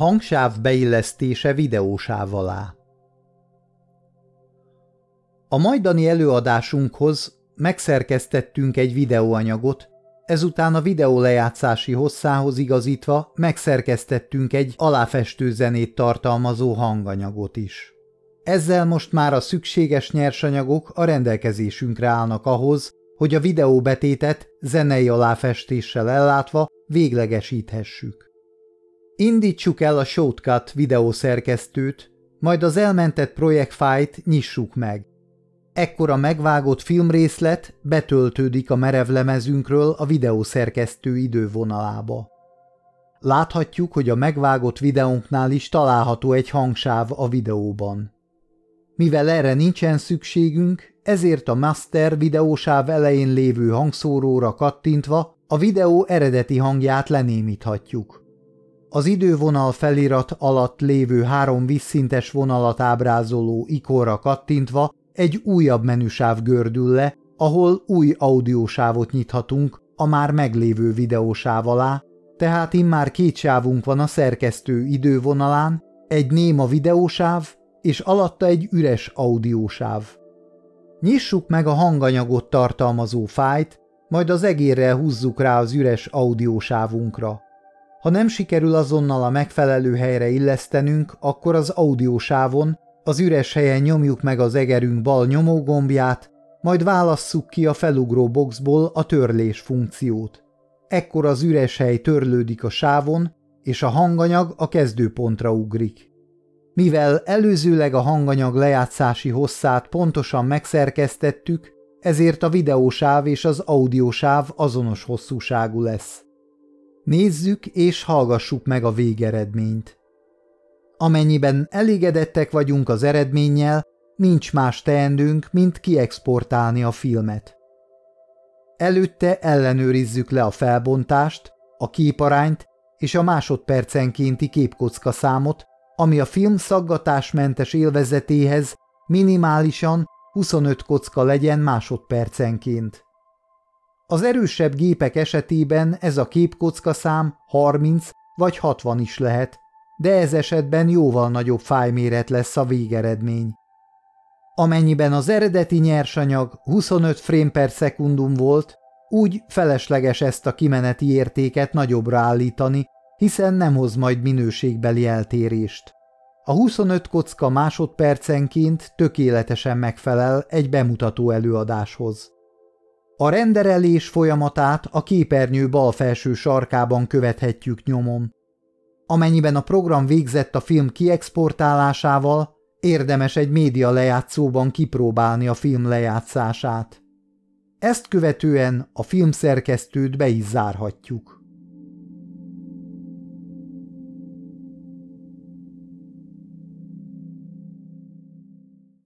Hangsáv beillesztése videósáv alá A majdani előadásunkhoz megszerkesztettünk egy videóanyagot, ezután a videó lejátszási hosszához igazítva megszerkesztettünk egy aláfestő zenét tartalmazó hanganyagot is. Ezzel most már a szükséges nyersanyagok a rendelkezésünkre állnak ahhoz, hogy a videóbetétet zenei aláfestéssel ellátva véglegesíthessük. Indítsuk el a Shotcut videószerkesztőt, majd az elmentett projektfájt nyissuk meg. Ekkor a megvágott filmrészlet betöltődik a merevlemezünkről a videószerkesztő idővonalába. Láthatjuk, hogy a megvágott videónknál is található egy hangsáv a videóban. Mivel erre nincsen szükségünk, ezért a master videósáv elején lévő hangszóróra kattintva a videó eredeti hangját lenémíthatjuk. Az idővonal felirat alatt lévő három vízszintes vonalat ábrázoló ikonra kattintva egy újabb menüsáv gördül le, ahol új audiósávot nyithatunk a már meglévő videósáv alá, tehát immár két sávunk van a szerkesztő idővonalán, egy néma videósáv és alatta egy üres audiósáv. Nyissuk meg a hanganyagot tartalmazó fájt, majd az egérrel húzzuk rá az üres audiósávunkra. Ha nem sikerül azonnal a megfelelő helyre illesztenünk, akkor az audiósávon, az üres helyen nyomjuk meg az egerünk bal nyomógombját, majd válasszuk ki a felugró boxból a törlés funkciót. Ekkor az üres hely törlődik a sávon, és a hanganyag a kezdőpontra ugrik. Mivel előzőleg a hanganyag lejátszási hosszát pontosan megszerkesztettük, ezért a videósáv és az audiósáv azonos hosszúságú lesz. Nézzük és hallgassuk meg a végeredményt. Amennyiben elégedettek vagyunk az eredménnyel, nincs más teendőnk, mint kiexportálni a filmet. Előtte ellenőrizzük le a felbontást, a képarányt és a másodpercenkénti képkocka számot, ami a film szaggatásmentes élvezetéhez minimálisan 25 kocka legyen másodpercenként. Az erősebb gépek esetében ez a képkocka szám 30 vagy 60 is lehet, de ez esetben jóval nagyobb fájméret lesz a végeredmény. Amennyiben az eredeti nyersanyag 25 frame per szekundum volt, úgy felesleges ezt a kimeneti értéket nagyobbra állítani, hiszen nem hoz majd minőségbeli eltérést. A 25 kocka másodpercenként tökéletesen megfelel egy bemutató előadáshoz. A renderelés folyamatát a képernyő bal felső sarkában követhetjük nyomon. Amennyiben a program végzett a film kiexportálásával, érdemes egy média lejátszóban kipróbálni a film lejátszását. Ezt követően a filmszerkesztőt be is zárhatjuk.